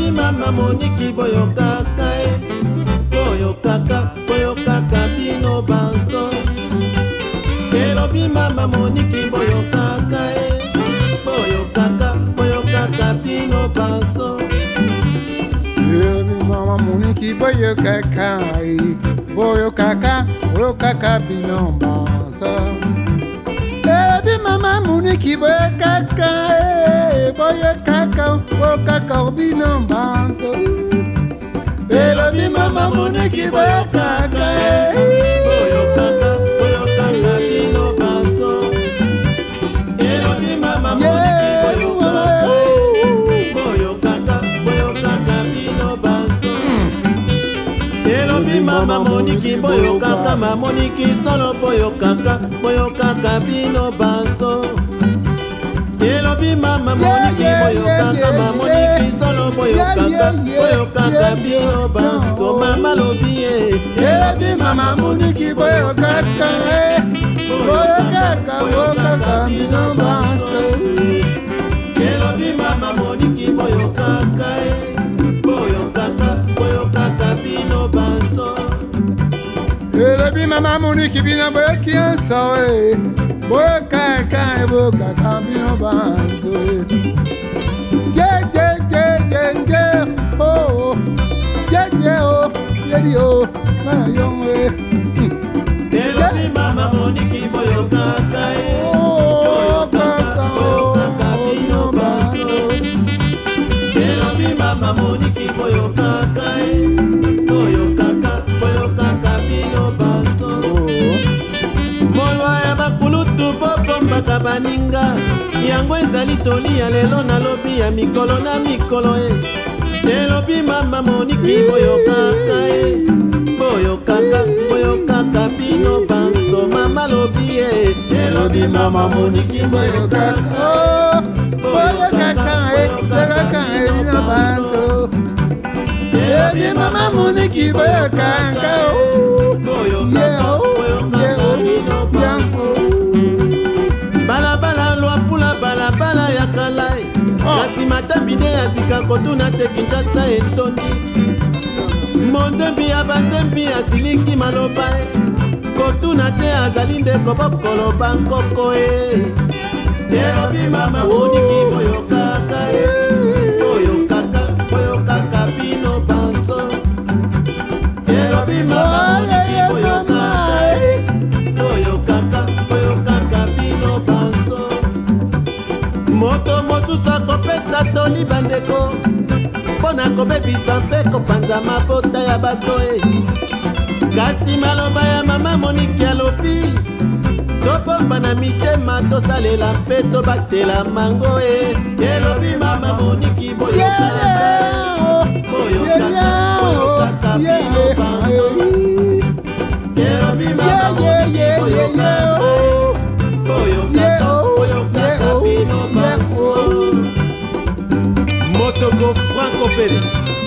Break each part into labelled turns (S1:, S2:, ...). S1: nayebi mama moniki boyokaka e boyokaka boyokaka bino banso elobi mama moniki boyokaka e boyokaka boyokaka bino banso elobi mama moniki boyokaka e boyokaka boyokaka bino banso mama moniki boye kaka eh, boye kaka po kaka obino mbanzo elobi mama moniki boye kaka kaka mamoniki boyo kaka mamoniki solo boyo kaka boyo kaka bino banso elobi mama moniki boyo kaka mamoniki solo boyo kaka boyo kaka bino banso mama lobi ye elobi mama moniki boyo kaka boyo kaka boyo kaka bino banso elobi mama moniki boyo kaka e ebi mama mu ni kibi na boye ki an san we boye ka ka ebo kaka mi o ba so we. je je je je je o je je o di o ma yo we. yango ezali tolia lelo nalobi ya mikolo na mikolo e eh. elobi mama moniki boyokaka e boyokaka boyokaka bino banso mama lobi e eh. elobi mama moniki boyokaka oh. boyokaka boyokaka elina banso elobi mama moniki boyokaka oh. ata bine asika kotuna te kinshasa etondi monzembi ya banzembi asiliki maloba e kotuna te azali ndeko bokoloba nkoko e elobi mama boniki koyokaka e mpo na kobebisa mpe kopanza mabota ya bato e kasi maloba ya mama moniki alobi tobomba na mitema tosalela mpe tobatela mango e elobi mama moniki boye Franco Pérez.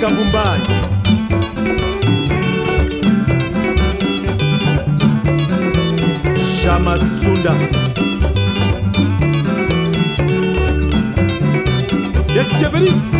S1: Kambumbai. Shama Sunda. Yekeberi.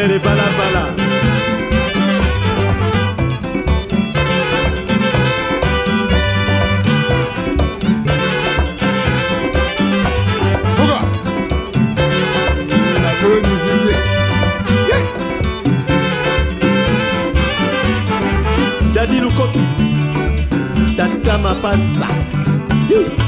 S1: mere balabala dadi lukoki tatama pasa yeah.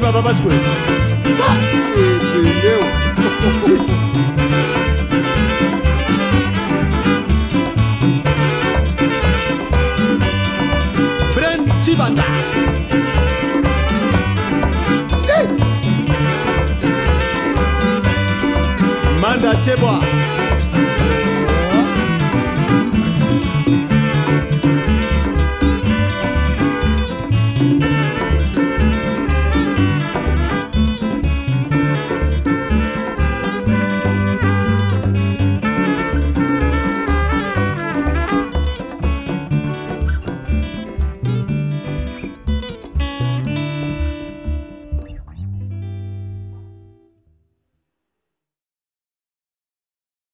S1: basali baba bazwe ah, bren cibanda manda cebwa